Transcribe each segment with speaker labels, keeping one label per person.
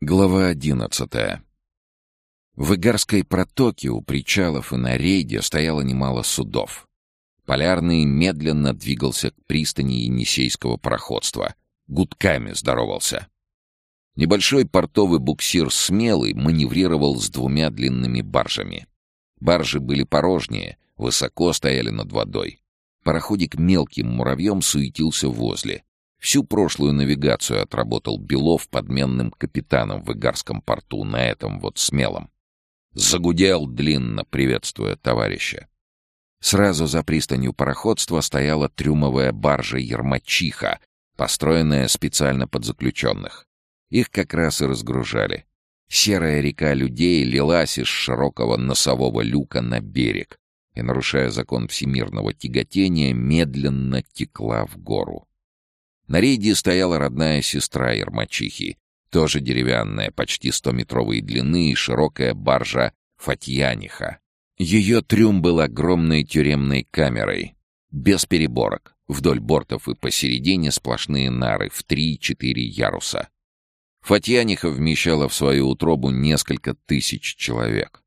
Speaker 1: Глава одиннадцатая. В Игарской протоке у причалов и на рейде стояло немало судов. Полярный медленно двигался к пристани Енисейского пароходства. Гудками здоровался. Небольшой портовый буксир «Смелый» маневрировал с двумя длинными баржами. Баржи были порожнее, высоко стояли над водой. Пароходик мелким муравьем суетился возле. Всю прошлую навигацию отработал Белов подменным капитаном в Игарском порту на этом вот смелом. Загудел длинно, приветствуя товарища. Сразу за пристанью пароходства стояла трюмовая баржа «Ермачиха», построенная специально под заключенных. Их как раз и разгружали. Серая река людей лилась из широкого носового люка на берег и, нарушая закон всемирного тяготения, медленно текла в гору. На рейде стояла родная сестра Ермачихи, тоже деревянная, почти стометровой длины и широкая баржа Фатьяниха. Ее трюм был огромной тюремной камерой, без переборок, вдоль бортов и посередине сплошные нары в три-четыре яруса. Фатьяниха вмещала в свою утробу несколько тысяч человек.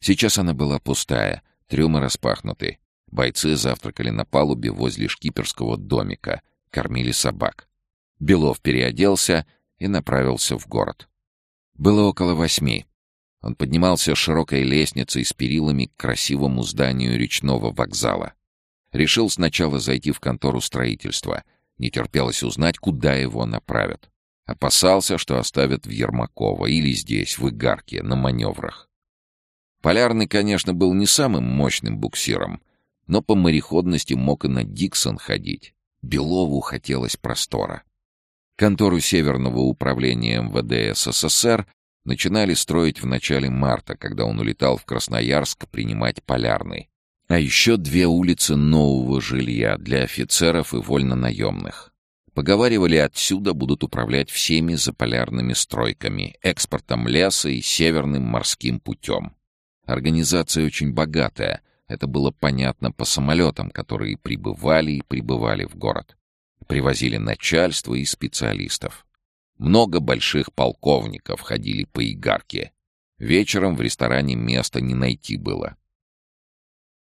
Speaker 1: Сейчас она была пустая, трюмы распахнуты. Бойцы завтракали на палубе возле шкиперского домика, кормили собак. Белов переоделся и направился в город. Было около восьми. Он поднимался широкой лестницей с перилами к красивому зданию речного вокзала. Решил сначала зайти в контору строительства. Не терпелось узнать, куда его направят. Опасался, что оставят в Ермакова или здесь, в Игарке, на маневрах. Полярный, конечно, был не самым мощным буксиром, но по мореходности мог и на Диксон ходить. Белову хотелось простора. Контору Северного управления МВД СССР начинали строить в начале марта, когда он улетал в Красноярск принимать полярный. А еще две улицы нового жилья для офицеров и вольнонаемных. Поговаривали, отсюда будут управлять всеми заполярными стройками, экспортом леса и северным морским путем. Организация очень богатая, это было понятно по самолетам, которые прибывали и прибывали в город. Привозили начальство и специалистов. Много больших полковников ходили по Игарке. Вечером в ресторане места не найти было.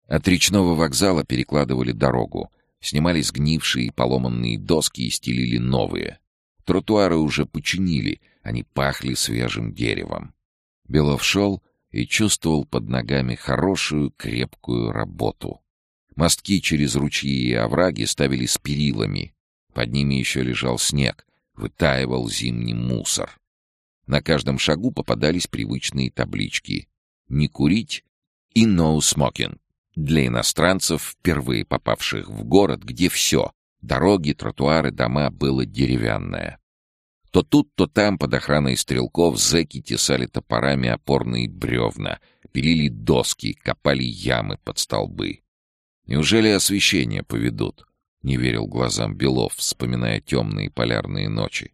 Speaker 1: От речного вокзала перекладывали дорогу, снимали сгнившие и поломанные доски и стелили новые. Тротуары уже починили, они пахли свежим деревом. Белов шел и чувствовал под ногами хорошую крепкую работу. Мостки через ручьи и овраги ставили с перилами. Под ними еще лежал снег, вытаивал зимний мусор. На каждом шагу попадались привычные таблички «Не курить» и «No smoking» для иностранцев, впервые попавших в город, где все — дороги, тротуары, дома — было деревянное. То тут, то там под охраной стрелков зэки тесали топорами опорные бревна, пилили доски, копали ямы под столбы. Неужели освещение поведут? Не верил глазам Белов, вспоминая темные полярные ночи.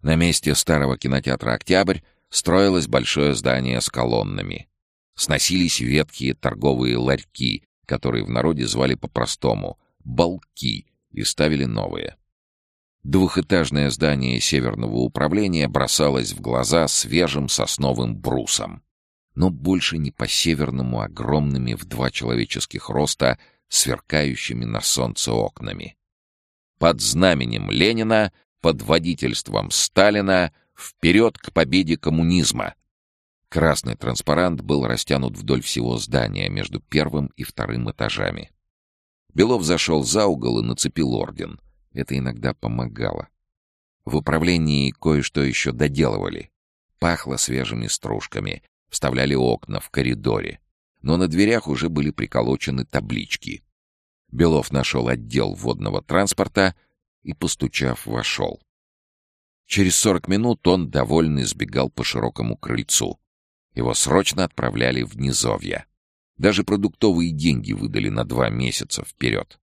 Speaker 1: На месте старого кинотеатра «Октябрь» строилось большое здание с колоннами. Сносились ветхие торговые ларьки, которые в народе звали по-простому «балки», и ставили новые. Двухэтажное здание Северного управления бросалось в глаза свежим сосновым брусом. Но больше не по-северному огромными в два человеческих роста, сверкающими на солнце окнами. Под знаменем Ленина, под водительством Сталина, вперед к победе коммунизма! Красный транспарант был растянут вдоль всего здания между первым и вторым этажами. Белов зашел за угол и нацепил орден — это иногда помогало. В управлении кое-что еще доделывали. Пахло свежими стружками, вставляли окна в коридоре. Но на дверях уже были приколочены таблички. Белов нашел отдел водного транспорта и, постучав, вошел. Через сорок минут он, довольный, сбегал по широкому крыльцу. Его срочно отправляли в низовья. Даже продуктовые деньги выдали на два месяца вперед.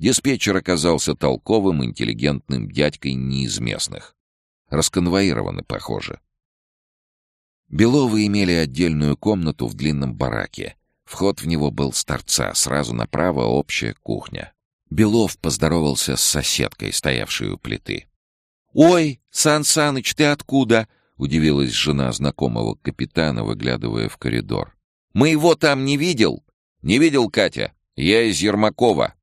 Speaker 1: Диспетчер оказался толковым, интеллигентным дядькой не из местных. Расконвоированы, похоже. Беловы имели отдельную комнату в длинном бараке. Вход в него был с торца, сразу направо общая кухня. Белов поздоровался с соседкой, стоявшей у плиты. «Ой, Сан Саныч, ты откуда? удивилась жена знакомого капитана, выглядывая в коридор. «Мы его там не видел?» «Не видел, Катя. Я из Ермакова».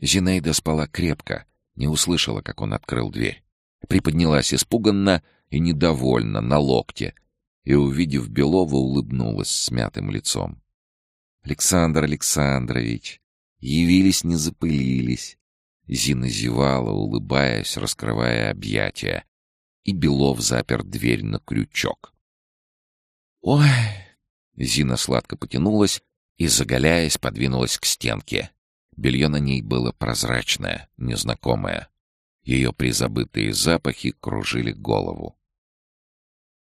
Speaker 1: Зинаида спала крепко, не услышала, как он открыл дверь. Приподнялась испуганно и недовольно на локте и, увидев Белова, улыбнулась смятым лицом. «Александр Александрович, явились, не запылились». Зина зевала, улыбаясь, раскрывая объятия, и Белов запер дверь на крючок. «Ой!» Зина сладко потянулась и, заголяясь, подвинулась к стенке. Белье на ней было прозрачное, незнакомое. Ее призабытые запахи кружили голову.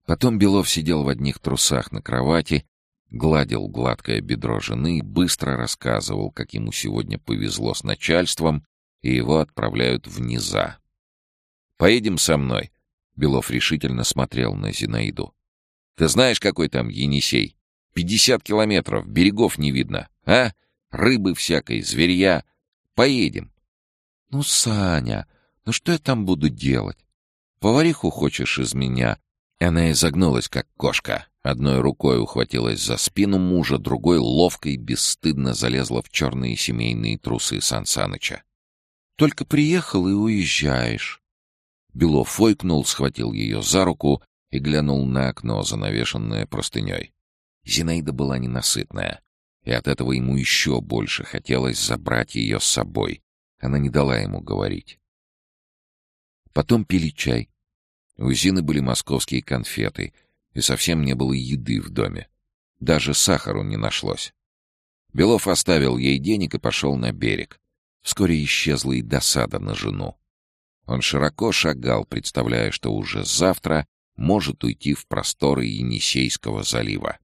Speaker 1: Потом Белов сидел в одних трусах на кровати, гладил гладкое бедро жены и быстро рассказывал, как ему сегодня повезло с начальством, и его отправляют в низа. «Поедем со мной», — Белов решительно смотрел на Зинаиду. «Ты знаешь, какой там Енисей? Пятьдесят километров, берегов не видно, а? Рыбы всякой, зверья. Поедем». «Ну, Саня, ну что я там буду делать? Повариху хочешь из меня?» Она изогнулась, как кошка. Одной рукой ухватилась за спину мужа, другой ловко и бесстыдно залезла в черные семейные трусы Сан Саныча. «Только приехал и уезжаешь». Белов фойкнул, схватил ее за руку и глянул на окно, занавешенное простыней. Зинаида была ненасытная, и от этого ему еще больше хотелось забрать ее с собой. Она не дала ему говорить. Потом пили чай. У Зины были московские конфеты, и совсем не было еды в доме. Даже сахару не нашлось. Белов оставил ей денег и пошел на берег. Вскоре исчезла и досада на жену. Он широко шагал, представляя, что уже завтра может уйти в просторы Енисейского залива.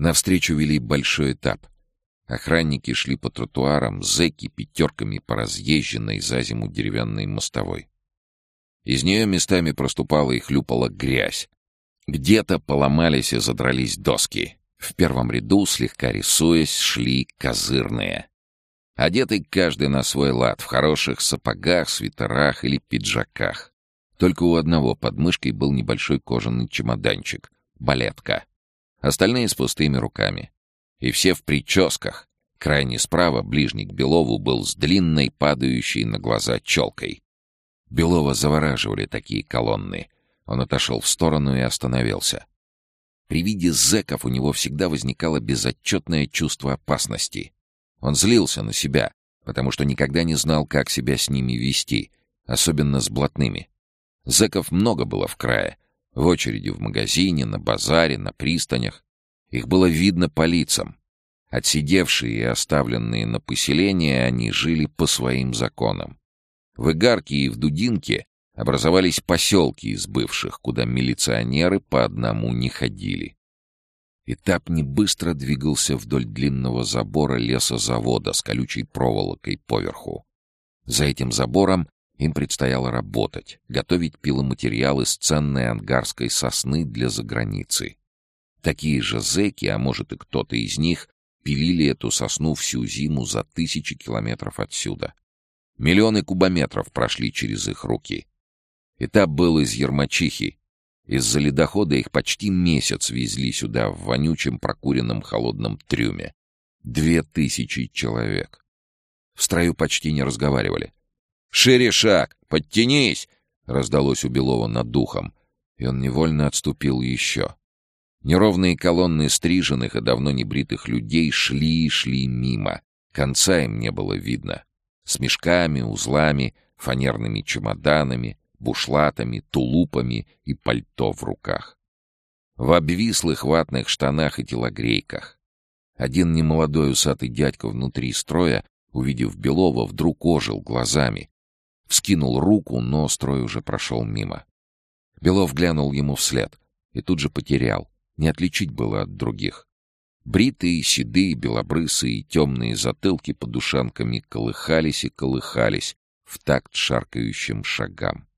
Speaker 1: Навстречу вели большой этап. Охранники шли по тротуарам, зэки пятерками по разъезженной за зиму деревянной мостовой. Из нее местами проступала и хлюпала грязь. Где-то поломались и задрались доски. В первом ряду, слегка рисуясь, шли козырные. Одетый каждый на свой лад, в хороших сапогах, свитерах или пиджаках. Только у одного под мышкой был небольшой кожаный чемоданчик — балетка. Остальные с пустыми руками. И все в прическах. Крайне справа, ближний к Белову, был с длинной, падающей на глаза челкой. Белова завораживали такие колонны. Он отошел в сторону и остановился. При виде зэков у него всегда возникало безотчетное чувство опасности. Он злился на себя, потому что никогда не знал, как себя с ними вести, особенно с блатными. Зэков много было в крае. В очереди в магазине, на базаре, на пристанях. Их было видно по лицам. Отсидевшие и оставленные на поселение, они жили по своим законам. В Игарке и в Дудинке образовались поселки из бывших, куда милиционеры по одному не ходили. Этап не быстро двигался вдоль длинного забора лесозавода с колючей проволокой поверху. За этим забором им предстояло работать, готовить пиломатериалы с ценной ангарской сосны для заграницы. Такие же зэки, а может и кто-то из них, пилили эту сосну всю зиму за тысячи километров отсюда. Миллионы кубометров прошли через их руки. Этап был из Ермачихи. Из-за ледохода их почти месяц везли сюда в вонючем прокуренном холодном трюме. Две тысячи человек. В строю почти не разговаривали. «Шире шаг! Подтянись!» — раздалось у Белова над духом, и он невольно отступил еще. Неровные колонны стриженных и давно небритых людей шли и шли мимо. Конца им не было видно. С мешками, узлами, фанерными чемоданами, бушлатами, тулупами и пальто в руках. В обвислых ватных штанах и телогрейках. Один немолодой усатый дядька внутри строя, увидев Белова, вдруг ожил глазами. Вскинул руку, но строй уже прошел мимо. Белов глянул ему вслед и тут же потерял не отличить было от других. Бритые, седые, белобрысые темные затылки под ушанками колыхались и колыхались в такт шаркающим шагам.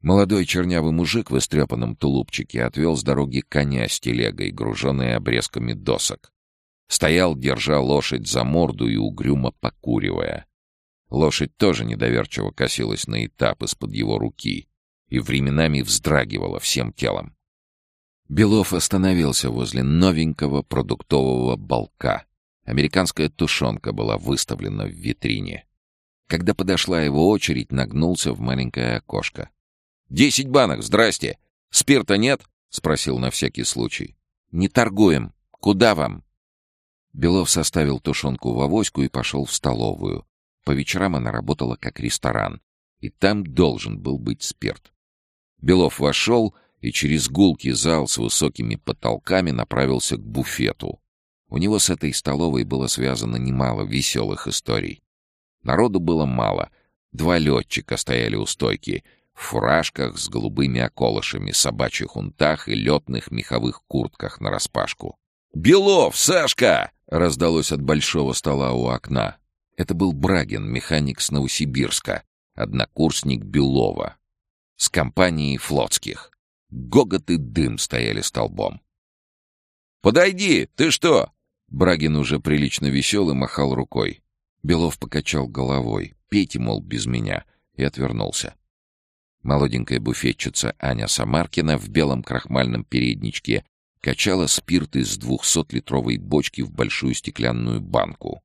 Speaker 1: Молодой чернявый мужик в истрепанном тулупчике отвел с дороги коня с телегой, груженной обрезками досок. Стоял, держа лошадь за морду и угрюмо покуривая. Лошадь тоже недоверчиво косилась на этап из-под его руки. и временами вздрагивала всем телом. Белов остановился возле новенького продуктового балка. Американская тушенка была выставлена в витрине. Когда подошла его очередь, нагнулся в маленькое окошко. «Десять банок, здрасте! Спирта нет?» — спросил на всякий случай. «Не торгуем. Куда вам?» Белов составил тушенку в авоську и пошел в столовую. По вечерам она работала как ресторан, и там должен был быть спирт. Белов вошел и через гулкий зал с высокими потолками направился к буфету. У него с этой столовой было связано немало веселых историй. Народу было мало. Два летчика стояли у стойки, в фуражках с голубыми околышами, собачьих унтах и летных меховых куртках нараспашку. «Белов, Сашка!» — раздалось от большого стола у окна. Это был Брагин, механик с Новосибирска, однокурсник Белова. С компанией флотских. Гогот и дым стояли столбом. «Подойди! Ты что?» Брагин уже прилично веселый махал рукой. Белов покачал головой. «Пейте, мол, без меня», и отвернулся. Молоденькая буфетчица Аня Самаркина в белом крахмальном передничке качала спирт из двухсотлитровой бочки в большую стеклянную банку.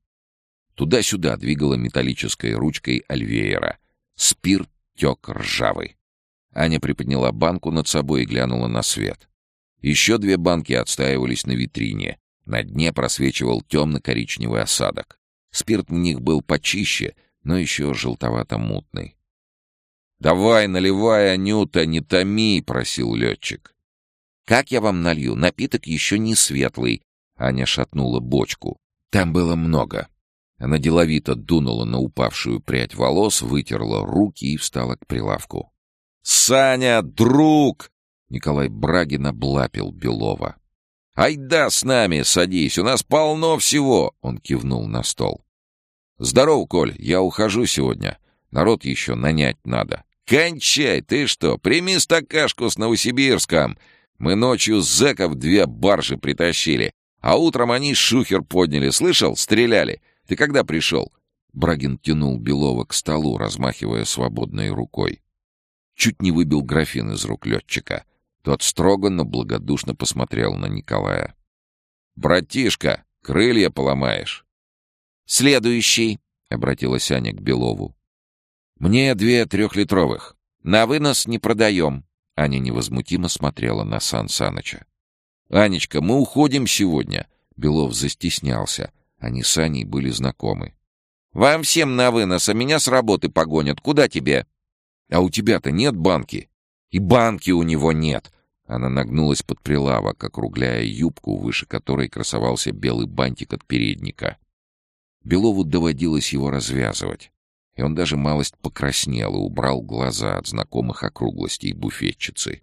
Speaker 1: Туда-сюда двигала металлической ручкой альвеера. Спирт тек ржавый. Аня приподняла банку над собой и глянула на свет. Еще две банки отстаивались на витрине. На дне просвечивал темно-коричневый осадок. Спирт в них был почище, но еще желтовато-мутный. «Давай, наливай, Анюта, не томи!» — просил летчик. «Как я вам налью? Напиток еще не светлый!» Аня шатнула бочку. Там было много. Она деловито дунула на упавшую прядь волос, вытерла руки и встала к прилавку. «Саня, друг!» Николай Брагин облапил Белова. «Айда с нами, садись, у нас полно всего!» Он кивнул на стол. «Здорово, Коль, я ухожу сегодня. Народ еще нанять надо». «Кончай, ты что, прими стакашку с Новосибирском. Мы ночью зэков две баржи притащили, а утром они шухер подняли, слышал? Стреляли. Ты когда пришел?» Брагин тянул Белова к столу, размахивая свободной рукой. Чуть не выбил графин из рук летчика. Тот строго, но благодушно посмотрел на Николая. «Братишка, крылья поломаешь!» «Следующий!» — обратилась Аня к Белову. «Мне две трехлитровых. На вынос не продаем!» Аня невозмутимо смотрела на Сан Саныча. «Анечка, мы уходим сегодня!» Белов застеснялся. Они с Аней были знакомы. «Вам всем на вынос, а меня с работы погонят. Куда тебе?» «А у тебя-то нет банки?» И банки у него нет. Она нагнулась под прилавок, округляя юбку, выше которой красовался белый бантик от передника. Белову доводилось его развязывать, и он даже малость покраснел и убрал глаза от знакомых округлостей буфетчицы.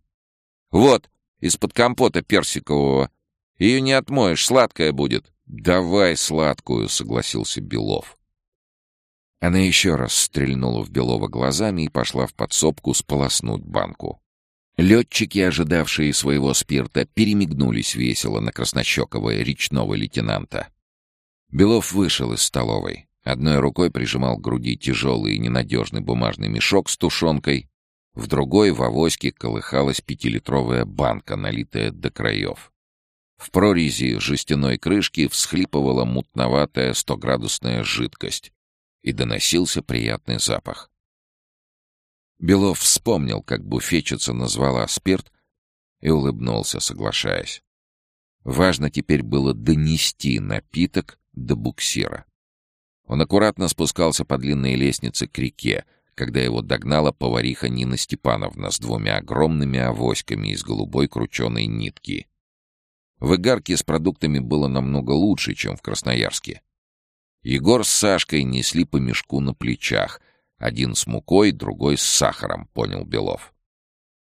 Speaker 1: «Вот, из-под компота персикового. Ее не отмоешь, сладкая будет». «Давай сладкую», — согласился Белов. Она еще раз стрельнула в Белова глазами и пошла в подсобку сполоснуть банку. Летчики, ожидавшие своего спирта, перемигнулись весело на краснощекого речного лейтенанта. Белов вышел из столовой. Одной рукой прижимал к груди тяжелый и ненадежный бумажный мешок с тушенкой, в другой в авоське колыхалась пятилитровая банка, налитая до краев. В прорези жестяной крышки всхлипывала мутноватая стоградусная жидкость, и доносился приятный запах. Белов вспомнил, как буфетчица назвала спирт, и улыбнулся, соглашаясь. Важно теперь было донести напиток до буксира. Он аккуратно спускался по длинной лестнице к реке, когда его догнала повариха Нина Степановна с двумя огромными авоськами из голубой крученой нитки. В Игарке с продуктами было намного лучше, чем в Красноярске. Егор с Сашкой несли по мешку на плечах. Один с мукой, другой с сахаром, понял Белов.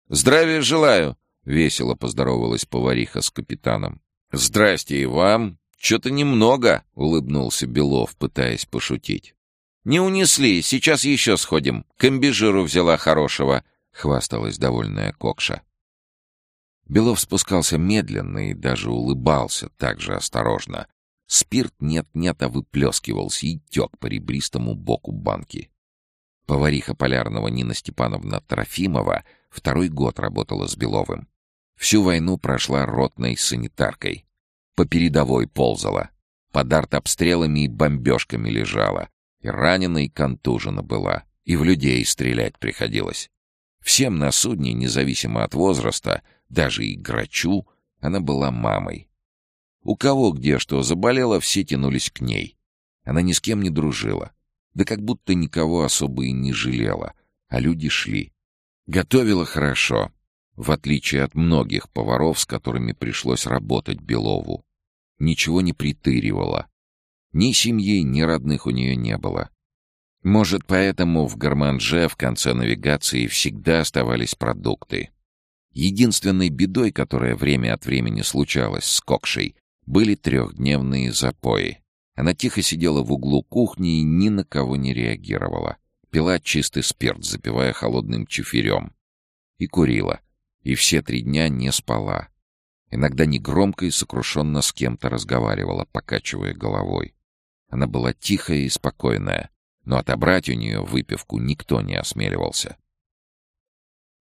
Speaker 1: «Здравия желаю!» — весело поздоровалась повариха с капитаном. «Здрасте и вам! Что-то немного!» — улыбнулся Белов, пытаясь пошутить. «Не унесли, сейчас еще сходим. Комбижиру взяла хорошего», — хвасталась довольная Кокша. Белов спускался медленно и даже улыбался так же осторожно, Спирт нет-нет, а выплескивался и тек по ребристому боку банки. Повариха полярного Нина Степановна Трофимова Второй год работала с Беловым. Всю войну прошла ротной санитаркой. По передовой ползала. Под артобстрелами и бомбежками лежала. И ранена, и контужена была. И в людей стрелять приходилось. Всем на судне, независимо от возраста, даже и грачу, она была мамой. У кого где что заболело, все тянулись к ней. Она ни с кем не дружила. Да как будто никого особо и не жалела. А люди шли. Готовила хорошо, в отличие от многих поваров, с которыми пришлось работать Белову. Ничего не притыривала. Ни семьи, ни родных у нее не было. Может, поэтому в Гарманже в конце навигации всегда оставались продукты. Единственной бедой, которая время от времени случалась с Кокшей, были трехдневные запои. Она тихо сидела в углу кухни и ни на кого не реагировала. Пила чистый спирт, запивая холодным чифирем. И курила. И все три дня не спала. Иногда негромко и сокрушенно с кем-то разговаривала, покачивая головой. Она была тихая и спокойная, но отобрать у нее выпивку никто не осмеливался.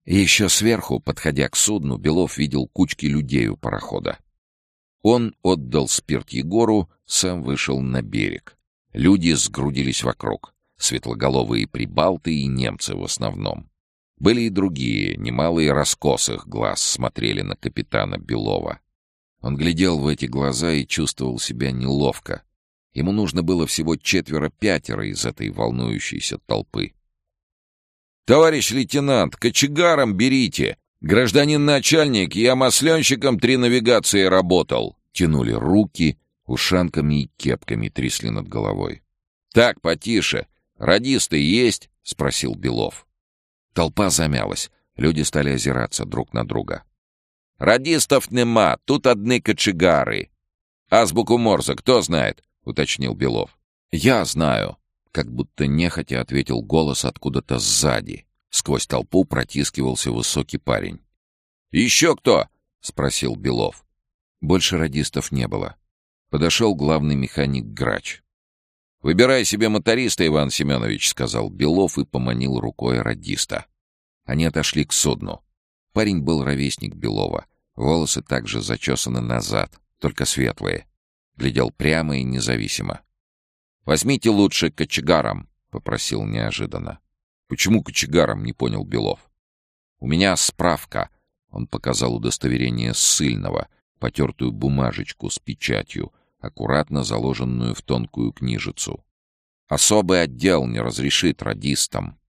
Speaker 1: И еще сверху, подходя к судну, Белов видел кучки людей у парохода. Он отдал спирт Егору, сам вышел на берег. Люди сгрудились вокруг. Светлоголовые прибалты и немцы в основном. Были и другие, немалые раскосых глаз смотрели на капитана Белова. Он глядел в эти глаза и чувствовал себя неловко. Ему нужно было всего четверо-пятеро из этой волнующейся толпы. «Товарищ лейтенант, кочегаром берите!» «Гражданин начальник, я масленщиком три навигации работал!» Тянули руки, ушанками и кепками трясли над головой. «Так, потише. Радисты есть?» — спросил Белов. Толпа замялась. Люди стали озираться друг на друга. «Радистов нема, тут одни кочегары. Азбуку Морзе кто знает?» — уточнил Белов. «Я знаю», — как будто нехотя ответил голос откуда-то сзади. Сквозь толпу протискивался высокий парень. «Еще кто?» — спросил Белов. Больше радистов не было. Подошел главный механик Грач. «Выбирай себе моториста, Иван Семенович», — сказал Белов и поманил рукой радиста. Они отошли к судну. Парень был ровесник Белова. Волосы также зачесаны назад, только светлые. Глядел прямо и независимо. «Возьмите лучше кочегаром», — попросил неожиданно. «Почему кочегаром?» — не понял Белов. «У меня справка». Он показал удостоверение ссыльного, потертую бумажечку с печатью, аккуратно заложенную в тонкую книжицу. «Особый отдел не разрешит радистам».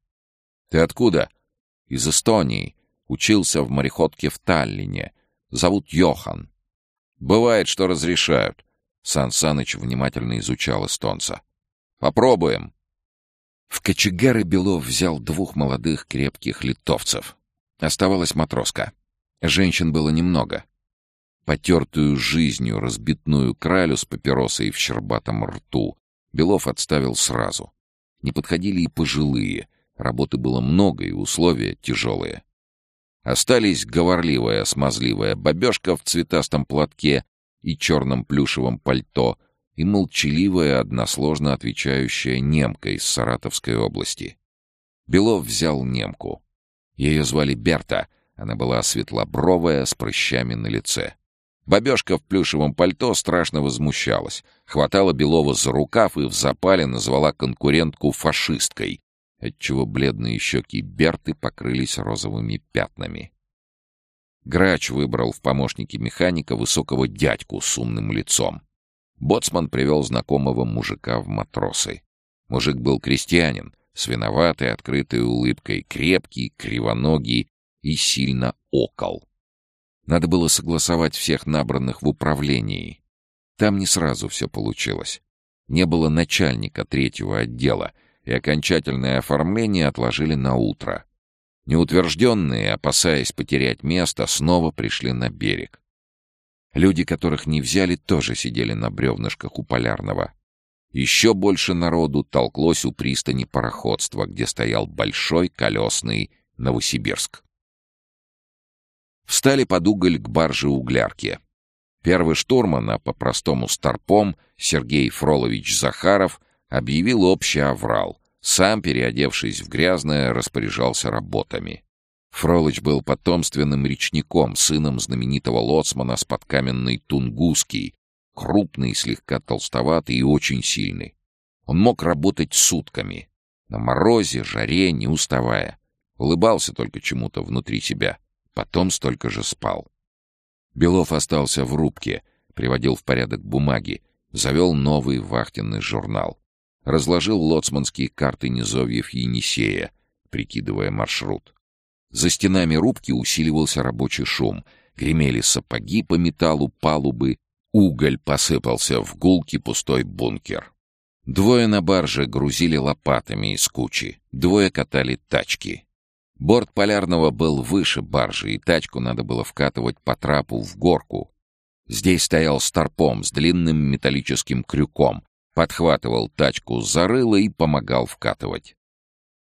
Speaker 1: «Ты откуда?» «Из Эстонии. Учился в мореходке в Таллине. Зовут Йохан». «Бывает, что разрешают». Сан Саныч внимательно изучал эстонца. «Попробуем». В кочегары Белов взял двух молодых крепких литовцев. Оставалась матроска. Женщин было немного. Потертую жизнью разбитную кралю с папиросой в щербатом рту Белов отставил сразу. Не подходили и пожилые. Работы было много и условия тяжелые. Остались говорливая, смазливая бабешка в цветастом платке и черном плюшевом пальто и молчаливая, односложно отвечающая немка из Саратовской области. Белов взял немку. Ее звали Берта, она была светлобровая, с прыщами на лице. Бабешка в плюшевом пальто страшно возмущалась, хватала Белова за рукав и в запале назвала конкурентку фашисткой, отчего бледные щеки Берты покрылись розовыми пятнами. Грач выбрал в помощнике механика высокого дядьку с умным лицом. Боцман привел знакомого мужика в матросы. Мужик был крестьянин, с виноватой открытой улыбкой, крепкий, кривоногий и сильно окол. Надо было согласовать всех набранных в управлении. Там не сразу все получилось. Не было начальника третьего отдела, и окончательное оформление отложили на утро. Неутвержденные, опасаясь потерять место, снова пришли на берег. Люди, которых не взяли, тоже сидели на бревнышках у полярного. Еще больше народу толклось у пристани пароходства, где стоял большой колесный Новосибирск. Встали под уголь к барже углярки. Первый штурман, а по-простому старпом, Сергей Фролович Захаров, объявил общий аврал. Сам, переодевшись в грязное, распоряжался работами. Фролыч был потомственным речником, сыном знаменитого лоцмана с подкаменной Тунгуски, крупный, слегка толстоватый и очень сильный. Он мог работать сутками, на морозе, жаре, не уставая. Улыбался только чему-то внутри себя, потом столько же спал. Белов остался в рубке, приводил в порядок бумаги, завел новый вахтенный журнал. Разложил лоцманские карты низовьев Енисея, прикидывая маршрут. За стенами рубки усиливался рабочий шум. Гремели сапоги по металлу палубы, уголь посыпался в гулкий пустой бункер. Двое на барже грузили лопатами из кучи, двое катали тачки. Борт полярного был выше баржи, и тачку надо было вкатывать по трапу в горку. Здесь стоял старпом с длинным металлическим крюком, подхватывал тачку за рыло и помогал вкатывать.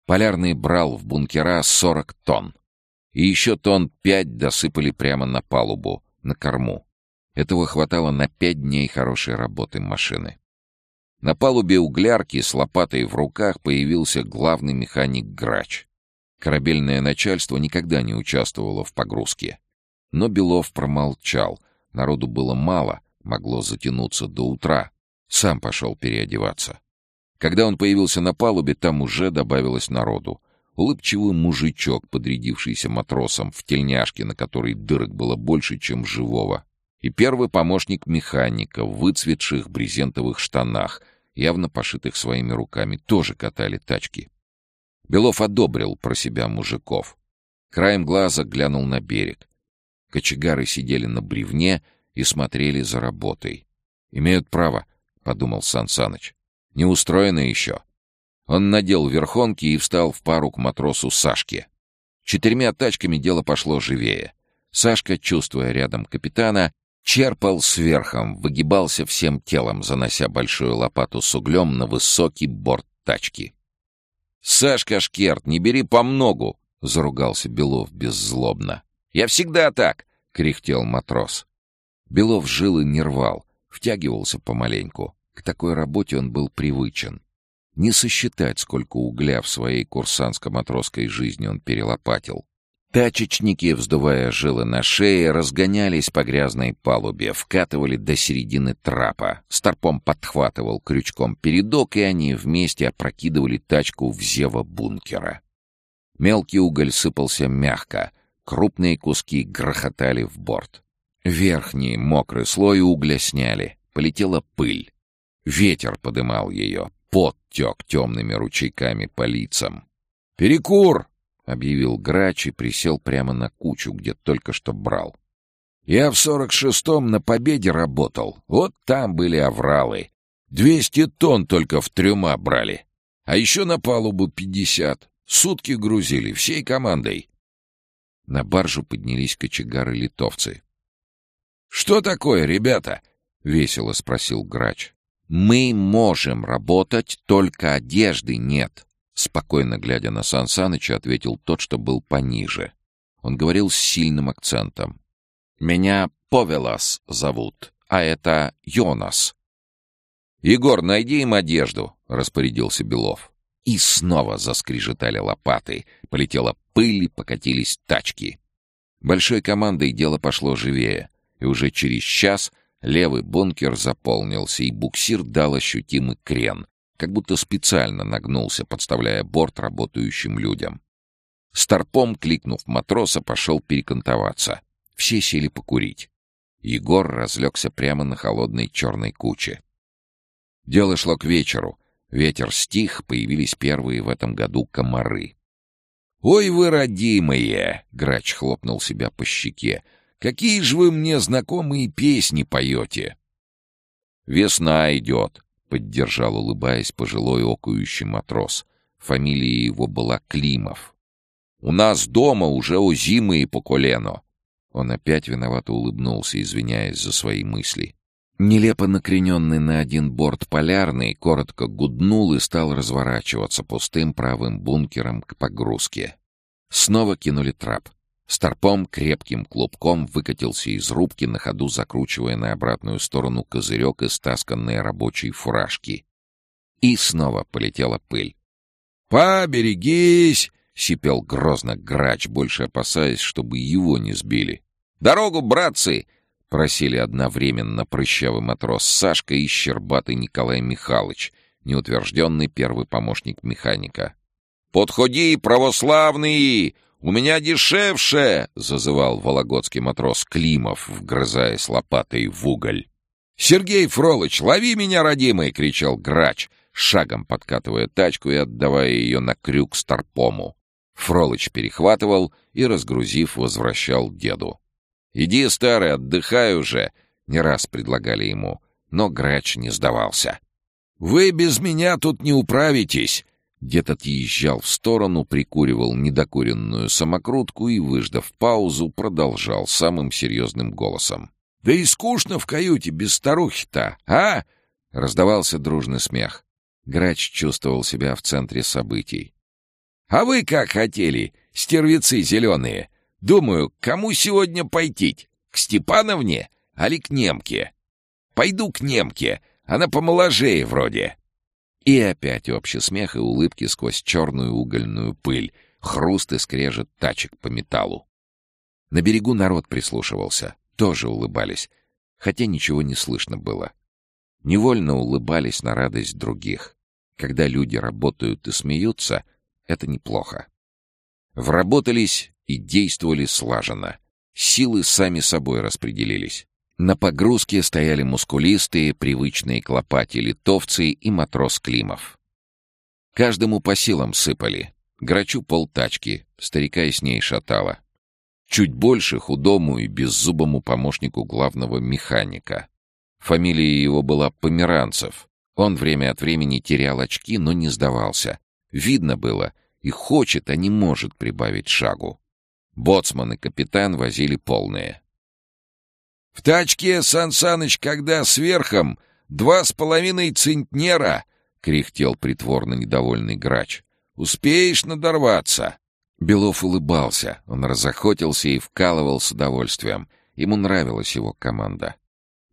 Speaker 1: Полярный брал в бункера 40 тонн. И еще тонн пять досыпали прямо на палубу, на корму. Этого хватало на пять дней хорошей работы машины. На палубе углярки с лопатой в руках появился главный механик Грач. Корабельное начальство никогда не участвовало в погрузке. Но Белов промолчал. Народу было мало, могло затянуться до утра. Сам пошел переодеваться. Когда он появился на палубе, там уже добавилось народу. Улыбчивый мужичок, подрядившийся матросом в тельняшке, на которой дырок было больше, чем живого. И первый помощник механика в выцветших брезентовых штанах, явно пошитых своими руками, тоже катали тачки. Белов одобрил про себя мужиков. Краем глаза глянул на берег. Кочегары сидели на бревне и смотрели за работой. «Имеют право», — подумал Сан Саныч. Не устроено еще. Он надел верхонки и встал в пару к матросу Сашке. Четырьмя тачками дело пошло живее. Сашка, чувствуя рядом капитана, черпал сверхом, выгибался всем телом, занося большую лопату с углем на высокий борт тачки. «Сашка Шкерт, не бери по многу!» — заругался Белов беззлобно. «Я всегда так!» — кряхтел матрос. Белов жил и не рвал, втягивался помаленьку. К такой работе он был привычен. Не сосчитать, сколько угля в своей курсантско-матросской жизни он перелопатил. Тачечники, вздувая жилы на шее, разгонялись по грязной палубе, вкатывали до середины трапа. Старпом подхватывал крючком передок, и они вместе опрокидывали тачку в зево бункера. Мелкий уголь сыпался мягко, крупные куски грохотали в борт. Верхний мокрый слой угля сняли, полетела пыль. Ветер подымал ее, пот тек темными ручейками по лицам. «Перекур!» — объявил грач и присел прямо на кучу, где только что брал. «Я в сорок шестом на Победе работал. Вот там были авралы. Двести тонн только в трюма брали. А еще на палубу пятьдесят. Сутки грузили, всей командой». На баржу поднялись кочегары-литовцы. «Что такое, ребята?» — весело спросил грач. «Мы можем работать, только одежды нет», — спокойно глядя на Сан Саныча, ответил тот, что был пониже. Он говорил с сильным акцентом. «Меня Повелас зовут, а это Йонас». «Егор, найди им одежду», — распорядился Белов. И снова заскрежетали лопаты, полетела пыль и покатились тачки. Большой командой дело пошло живее, и уже через час — Левый бункер заполнился, и буксир дал ощутимый крен, как будто специально нагнулся, подставляя борт работающим людям. Старпом, кликнув матроса, пошел перекантоваться. Все сели покурить. Егор разлегся прямо на холодной черной куче. Дело шло к вечеру. Ветер стих, появились первые в этом году комары. «Ой вы, родимые!» — грач хлопнул себя по щеке. Какие же вы мне знакомые песни поете!» «Весна идет», — поддержал, улыбаясь, пожилой окующий матрос. Фамилия его была Климов. «У нас дома уже озимые по колено». Он опять виновато улыбнулся, извиняясь за свои мысли. Нелепо накрененный на один борт полярный, коротко гуднул и стал разворачиваться пустым правым бункером к погрузке. Снова кинули трап. Старпом крепким клубком выкатился из рубки, на ходу закручивая на обратную сторону козырек из тасканной рабочей фуражки. И снова полетела пыль. «Поберегись!» — сипел грозно грач, больше опасаясь, чтобы его не сбили. «Дорогу, братцы!» — просили одновременно прыщавый матрос Сашка и щербатый Николай Михайлович, неутвержденный первый помощник механика. «Подходи, православный! У меня дешевше!» — зазывал вологодский матрос Климов, вгрызаясь лопатой в уголь. «Сергей Фролыч, лови меня, родимый!» — кричал грач, шагом подкатывая тачку и отдавая ее на крюк старпому. Фролыч перехватывал и, разгрузив, возвращал деду. «Иди, старый, отдыхай уже!» — не раз предлагали ему, но грач не сдавался. «Вы без меня тут не управитесь!» Дед отъезжал в сторону, прикуривал недокуренную самокрутку и, выждав паузу, продолжал самым серьезным голосом. «Да и скучно в каюте без старухи-то, а?» Раздавался дружный смех. Грач чувствовал себя в центре событий. «А вы как хотели, стервицы зеленые? Думаю, кому сегодня пойти? К Степановне, али к немке? Пойду к немке, она помоложее вроде». И опять общий смех и улыбки сквозь черную угольную пыль, хруст и скрежет тачек по металлу. На берегу народ прислушивался, тоже улыбались, хотя ничего не слышно было. Невольно улыбались на радость других. Когда люди работают и смеются, это неплохо. Вработались и действовали слаженно. Силы сами собой распределились. На погрузке стояли мускулистые, привычные к лопате литовцы и матрос Климов. Каждому по силам сыпали. Грачу полтачки, старика и с ней шатало. Чуть больше худому и беззубому помощнику главного механика. Фамилия его была Померанцев. Он время от времени терял очки, но не сдавался. Видно было, и хочет, а не может прибавить шагу. Боцман и капитан возили полные. В тачке, Сан Саныч, когда сверхом два с половиной центнера, — кряхтел притворно недовольный грач. — Успеешь надорваться? Белов улыбался, он разохотился и вкалывал с удовольствием. Ему нравилась его команда.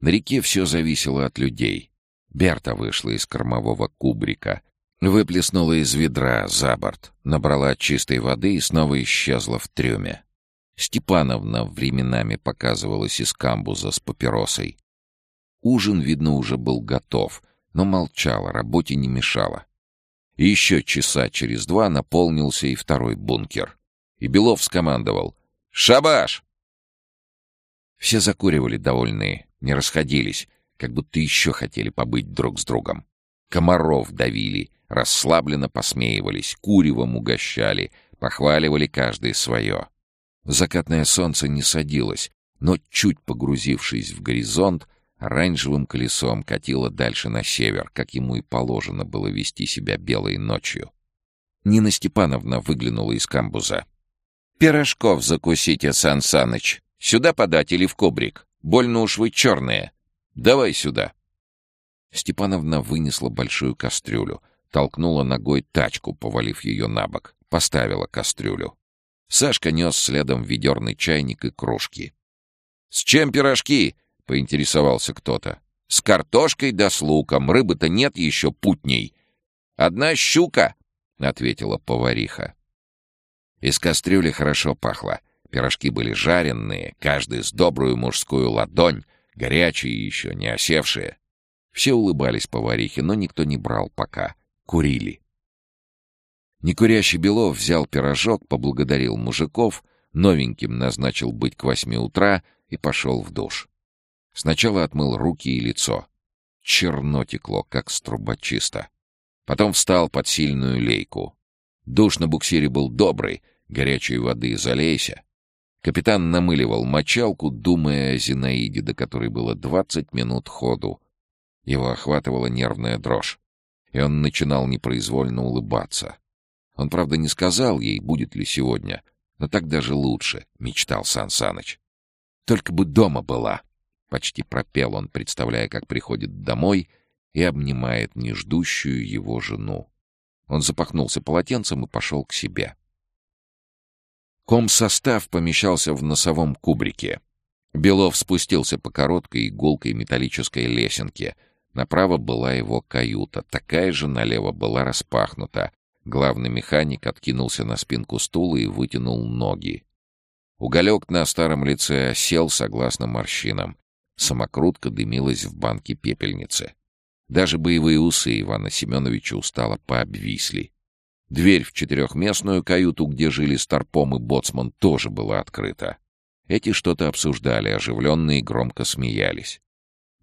Speaker 1: На реке все зависело от людей. Берта вышла из кормового кубрика, выплеснула из ведра за борт, набрала чистой воды и снова исчезла в трюме. Степановна временами показывалась из камбуза с папиросой. Ужин, видно, уже был готов, но молчала, работе не мешала. И еще часа через два наполнился и второй бункер. И Белов скомандовал «Шабаш!». Все закуривали довольные, не расходились, как будто еще хотели побыть друг с другом. Комаров давили, расслабленно посмеивались, куревом угощали, похваливали каждый свое. Закатное солнце не садилось, но, чуть погрузившись в горизонт, оранжевым колесом катило дальше на север, как ему и положено было вести себя белой ночью. Нина Степановна выглянула из камбуза. «Пирожков закусите, Сан Саныч. Сюда подать или в кобрик? Больно уж вы черные. Давай сюда». Степановна вынесла большую кастрюлю, толкнула ногой тачку, повалив ее на бок, поставила кастрюлю. Сашка нес следом ведерный чайник и кружки. «С чем пирожки?» — поинтересовался кто-то. «С картошкой да с луком. Рыбы-то нет еще путней». «Одна щука», — ответила повариха. Из кастрюли хорошо пахло. Пирожки были жареные, каждый с добрую мужскую ладонь, горячие еще, не осевшие. Все улыбались поварихе, но никто не брал пока. Курили. Некурящий Белов взял пирожок, поблагодарил мужиков, новеньким назначил быть к восьми утра и пошел в душ. Сначала отмыл руки и лицо. Черно текло, как с трубочиста. Потом встал под сильную лейку. Душ на буксире был добрый, горячей воды залейся. Капитан намыливал мочалку, думая о Зинаиде, до которой было двадцать минут ходу. Его охватывала нервная дрожь, и он начинал непроизвольно улыбаться. Он, правда, не сказал ей, будет ли сегодня, но так даже лучше, — мечтал Сан Саныч. Только бы дома была. Почти пропел он, представляя, как приходит домой и обнимает неждущую его жену. Он запахнулся полотенцем и пошел к себе. Комсостав помещался в носовом кубрике. Белов спустился по короткой иголкой металлической лесенке. Направо была его каюта, такая же налево была распахнута, Главный механик откинулся на спинку стула и вытянул ноги. Уголек на старом лице сел согласно морщинам. Самокрутка дымилась в банке пепельницы. Даже боевые усы Ивана Семеновича устало пообвисли. Дверь в четырехместную каюту, где жили Старпом и Боцман, тоже была открыта. Эти что-то обсуждали, оживленно и громко смеялись.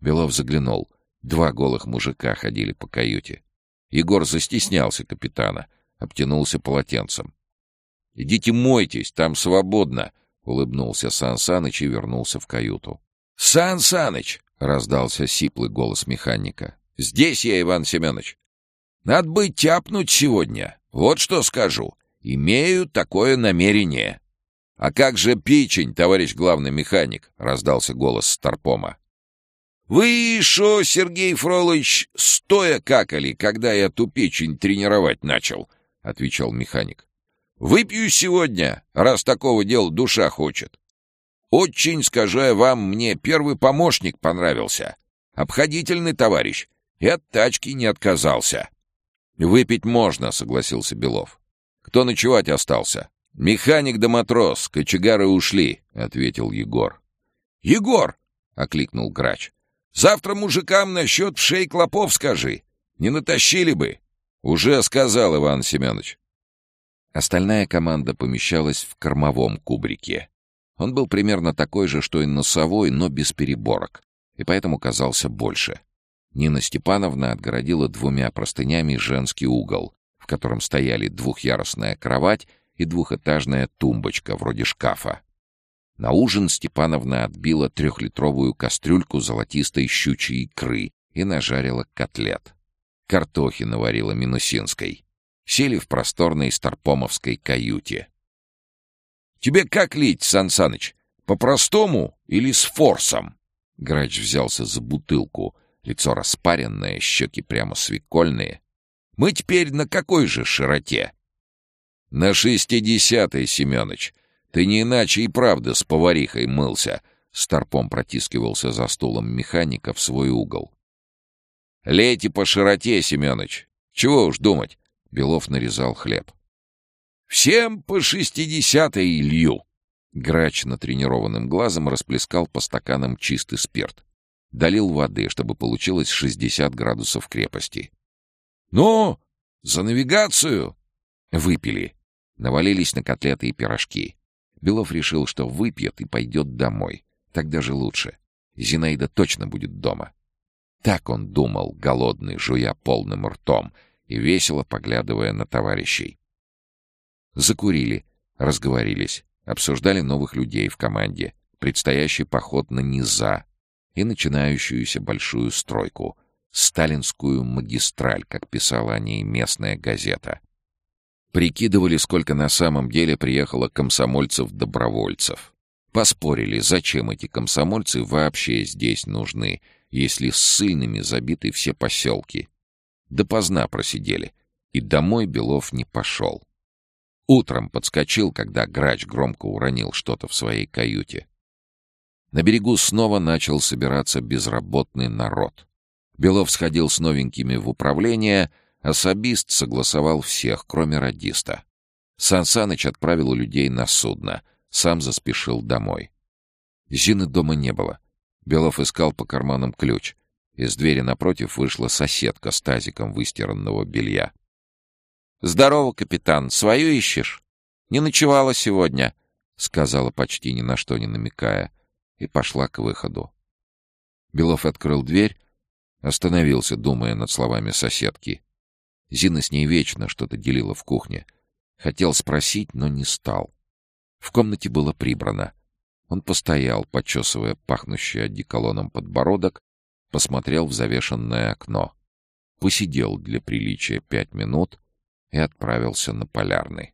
Speaker 1: Белов заглянул. Два голых мужика ходили по каюте. Егор застеснялся капитана, обтянулся полотенцем. «Идите мойтесь, там свободно!» — улыбнулся Сан Саныч и вернулся в каюту. «Сан Саныч!» — раздался сиплый голос механика. «Здесь я, Иван Семенович. Надо бы тяпнуть сегодня. Вот что скажу. Имею такое намерение». «А как же печень, товарищ главный механик?» — раздался голос Старпома. «Вы шо, Сергей Фролович, стоя какали, когда я ту печень тренировать начал?» — отвечал механик. «Выпью сегодня, раз такого дела душа хочет. Очень, скажу я вам, мне первый помощник понравился. Обходительный товарищ. И от тачки не отказался». «Выпить можно», — согласился Белов. «Кто ночевать остался?» «Механик да матрос, кочегары ушли», — ответил Егор. «Егор!» — окликнул грач. «Завтра мужикам насчет в шей клопов скажи. Не натащили бы». «Уже сказал, Иван Семенович». Остальная команда помещалась в кормовом кубрике. Он был примерно такой же, что и носовой, но без переборок, и поэтому казался больше. Нина Степановна отгородила двумя простынями женский угол, в котором стояли двухъярусная кровать и двухэтажная тумбочка вроде шкафа. На ужин Степановна отбила трехлитровую кастрюльку золотистой щучьей икры и нажарила котлет. Картохи наварила Минусинской. Сели в просторной старпомовской каюте. «Тебе как лить, Сан Саныч? По-простому или с форсом?» Грач взялся за бутылку, лицо распаренное, щеки прямо свекольные. «Мы теперь на какой же широте?» «На шестидесятой, Семёныч. Ты не иначе и правда с поварихой мылся», — Старпом протискивался за стулом механика в свой угол. «Лейте по широте, Семёныч. Чего уж думать?» — Белов нарезал хлеб. «Всем по шестидесятой лью!» Грач натренированным глазом расплескал по стаканам чистый спирт. Долил воды, чтобы получилось шестьдесят градусов крепости. «Ну, за навигацию!» Выпили. Навалились на котлеты и пирожки. Белов решил, что выпьет и пойдет домой. Так даже лучше. Зинаида точно будет дома. Так он думал, голодный, жуя полным ртом и весело поглядывая на товарищей. Закурили, разговорились, обсуждали новых людей в команде, предстоящий поход на низа и начинающуюся большую стройку — сталинскую магистраль, как писала о ней местная газета. Прикидывали, сколько на самом деле приехало комсомольцев-добровольцев. Поспорили, зачем эти комсомольцы вообще здесь нужны, если с сыльными забиты все поселки. Допоздна просидели, и домой Белов не пошел. Утром подскочил, когда грач громко уронил что-то в своей каюте. На берегу снова начал собираться безработный народ. Белов сходил с новенькими в управление — Особист согласовал всех, кроме радиста. Сансаныч отправил людей на судно, сам заспешил домой. Зины дома не было. Белов искал по карманам ключ. Из двери напротив вышла соседка с тазиком выстиранного белья. «Здорово, капитан. Свою ищешь? Не ночевала сегодня», — сказала почти ни на что не намекая, и пошла к выходу. Белов открыл дверь, остановился, думая над словами соседки. Зина с ней вечно что-то делила в кухне. Хотел спросить, но не стал. В комнате было прибрано. Он постоял, почесывая пахнущий одеколоном подбородок, посмотрел в завешенное окно. Посидел для приличия пять минут и отправился на полярный.